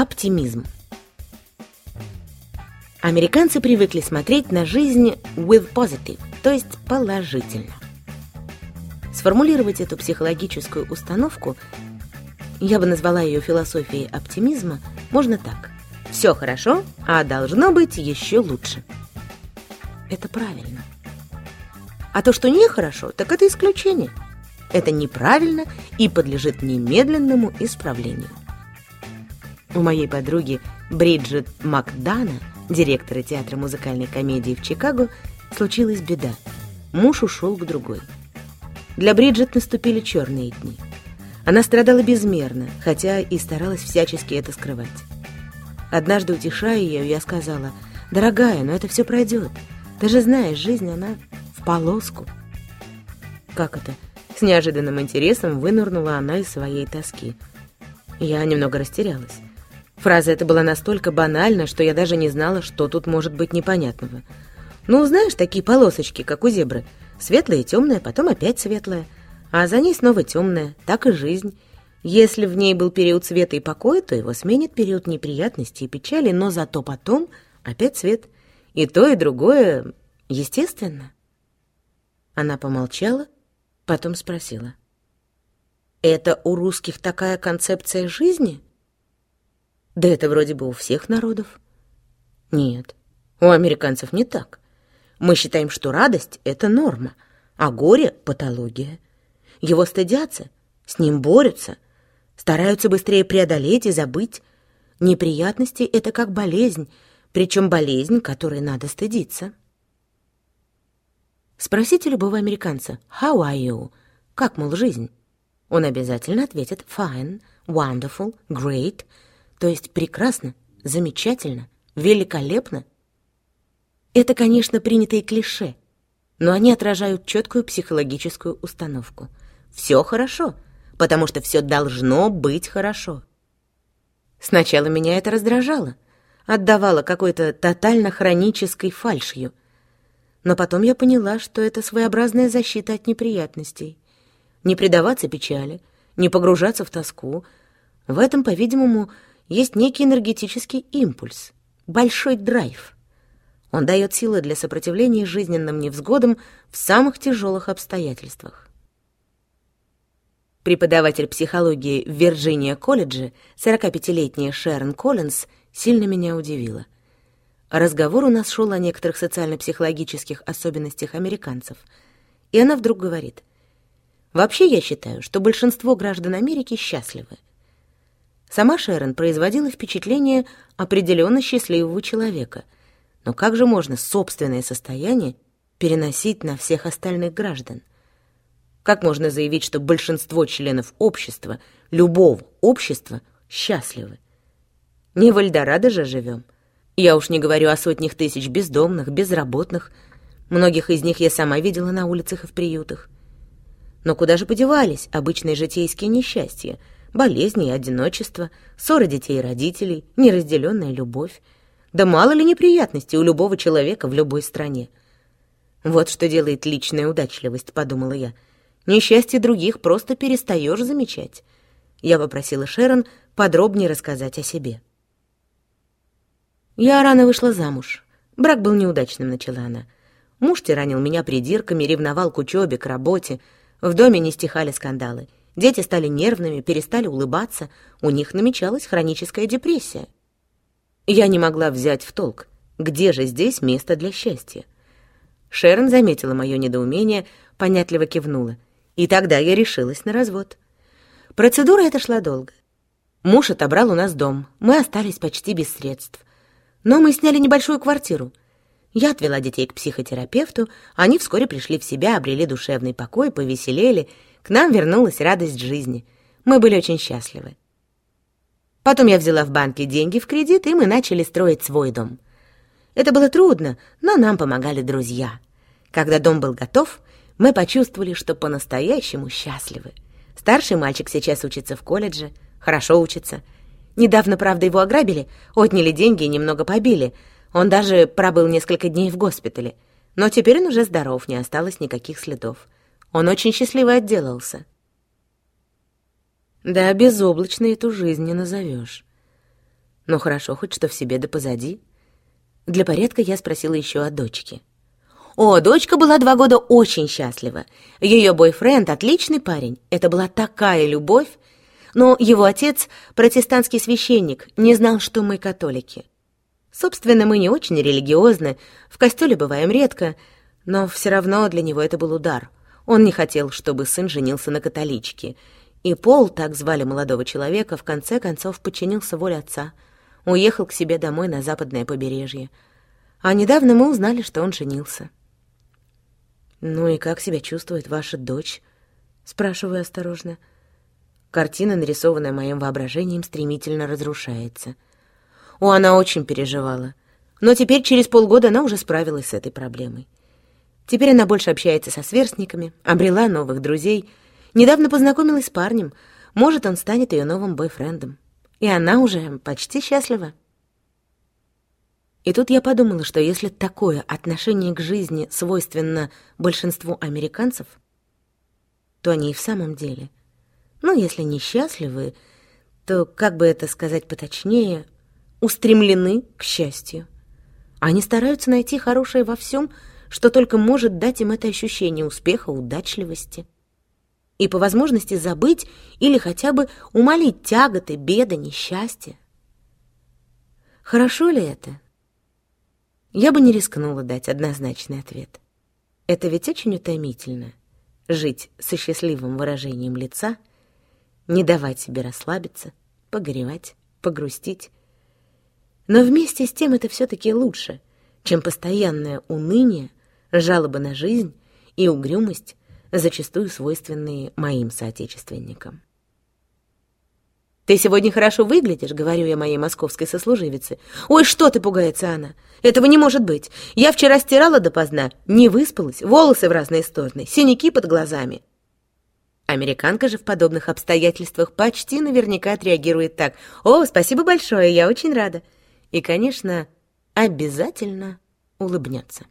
Оптимизм. Американцы привыкли смотреть на жизнь with positive, то есть положительно. Сформулировать эту психологическую установку, я бы назвала ее философией оптимизма, можно так. Все хорошо, а должно быть еще лучше. Это правильно. А то, что нехорошо, так это исключение. Это неправильно и подлежит немедленному исправлению. У моей подруги Бриджит Макдана – директора театра музыкальной комедии в Чикаго, случилась беда. Муж ушел к другой. Для Бриджит наступили черные дни. Она страдала безмерно, хотя и старалась всячески это скрывать. Однажды, утешая ее, я сказала, «Дорогая, но это все пройдет. Ты же знаешь, жизнь, она в полоску». «Как это?» С неожиданным интересом вынырнула она из своей тоски. Я немного растерялась. Фраза эта была настолько банальна, что я даже не знала, что тут может быть непонятного. Ну, знаешь, такие полосочки, как у зебры. Светлая и темная, потом опять светлая. А за ней снова темная. Так и жизнь. Если в ней был период света и покоя, то его сменит период неприятностей и печали, но зато потом опять свет. И то, и другое естественно. Она помолчала, потом спросила. «Это у русских такая концепция жизни?» Да это вроде бы у всех народов. Нет, у американцев не так. Мы считаем, что радость — это норма, а горе — патология. Его стыдятся, с ним борются, стараются быстрее преодолеть и забыть. Неприятности — это как болезнь, причем болезнь, которой надо стыдиться. Спросите любого американца «How are you?» Как, мол, жизнь? Он обязательно ответит «Fine», «Wonderful», «Great», то есть прекрасно, замечательно, великолепно. Это, конечно, принятые клише, но они отражают четкую психологическую установку. Все хорошо, потому что все должно быть хорошо. Сначала меня это раздражало, отдавало какой-то тотально хронической фальшью. Но потом я поняла, что это своеобразная защита от неприятностей. Не предаваться печали, не погружаться в тоску. В этом, по-видимому, есть некий энергетический импульс, большой драйв. Он дает силы для сопротивления жизненным невзгодам в самых тяжелых обстоятельствах. Преподаватель психологии в Вирджиния колледже, 45-летняя Шерон Коллинз, сильно меня удивила. Разговор у нас шел о некоторых социально-психологических особенностях американцев. И она вдруг говорит, «Вообще я считаю, что большинство граждан Америки счастливы. Сама Шерон производила впечатление определенно счастливого человека. Но как же можно собственное состояние переносить на всех остальных граждан? Как можно заявить, что большинство членов общества, любого общества, счастливы? Не в Эльдорадо же живем. Я уж не говорю о сотнях тысяч бездомных, безработных. Многих из них я сама видела на улицах и в приютах. Но куда же подевались обычные житейские несчастья — болезни и одиночество, ссоры детей и родителей, неразделенная любовь. Да мало ли неприятностей у любого человека в любой стране. Вот что делает личная удачливость, подумала я. Несчастье других просто перестаешь замечать. Я попросила Шерон подробнее рассказать о себе. Я рано вышла замуж. Брак был неудачным, начала она. Муж тиранил меня придирками, ревновал к учебе, к работе. В доме не стихали скандалы. Дети стали нервными, перестали улыбаться, у них намечалась хроническая депрессия. Я не могла взять в толк, где же здесь место для счастья. Шерон заметила мое недоумение, понятливо кивнула. И тогда я решилась на развод. Процедура эта шла долго. Муж отобрал у нас дом, мы остались почти без средств. Но мы сняли небольшую квартиру. Я отвела детей к психотерапевту, они вскоре пришли в себя, обрели душевный покой, повеселели — к нам вернулась радость жизни. Мы были очень счастливы. Потом я взяла в банке деньги в кредит, и мы начали строить свой дом. Это было трудно, но нам помогали друзья. Когда дом был готов, мы почувствовали, что по-настоящему счастливы. Старший мальчик сейчас учится в колледже, хорошо учится. Недавно, правда, его ограбили, отняли деньги и немного побили. Он даже пробыл несколько дней в госпитале. Но теперь он уже здоров, не осталось никаких следов. Он очень счастливо отделался. Да, безоблачной эту жизнь не назовешь. Но хорошо хоть что в себе да позади. Для порядка я спросила еще о дочке. О, дочка была два года очень счастлива. Ее бойфренд — отличный парень. Это была такая любовь. Но его отец, протестантский священник, не знал, что мы католики. Собственно, мы не очень религиозны, в костеле бываем редко, но все равно для него это был удар. Он не хотел, чтобы сын женился на католичке. И Пол, так звали молодого человека, в конце концов подчинился воле отца. Уехал к себе домой на западное побережье. А недавно мы узнали, что он женился. «Ну и как себя чувствует ваша дочь?» — спрашиваю осторожно. Картина, нарисованная моим воображением, стремительно разрушается. О, она очень переживала. Но теперь, через полгода, она уже справилась с этой проблемой. Теперь она больше общается со сверстниками, обрела новых друзей, недавно познакомилась с парнем, может, он станет ее новым бойфрендом. И она уже почти счастлива. И тут я подумала, что если такое отношение к жизни свойственно большинству американцев, то они и в самом деле, ну, если не счастливы, то, как бы это сказать поточнее, устремлены к счастью. Они стараются найти хорошее во всем, что только может дать им это ощущение успеха, удачливости. И по возможности забыть или хотя бы умолить тяготы, беды, несчастья. Хорошо ли это? Я бы не рискнула дать однозначный ответ. Это ведь очень утомительно — жить со счастливым выражением лица, не давать себе расслабиться, погоревать, погрустить. Но вместе с тем это все-таки лучше, чем постоянное уныние, жалобы на жизнь и угрюмость, зачастую свойственные моим соотечественникам. «Ты сегодня хорошо выглядишь», — говорю я моей московской сослуживице. «Ой, что ты!» — пугается она. «Этого не может быть. Я вчера стирала допоздна, не выспалась, волосы в разные стороны, синяки под глазами». Американка же в подобных обстоятельствах почти наверняка отреагирует так. «О, спасибо большое, я очень рада». И, конечно, обязательно улыбнется.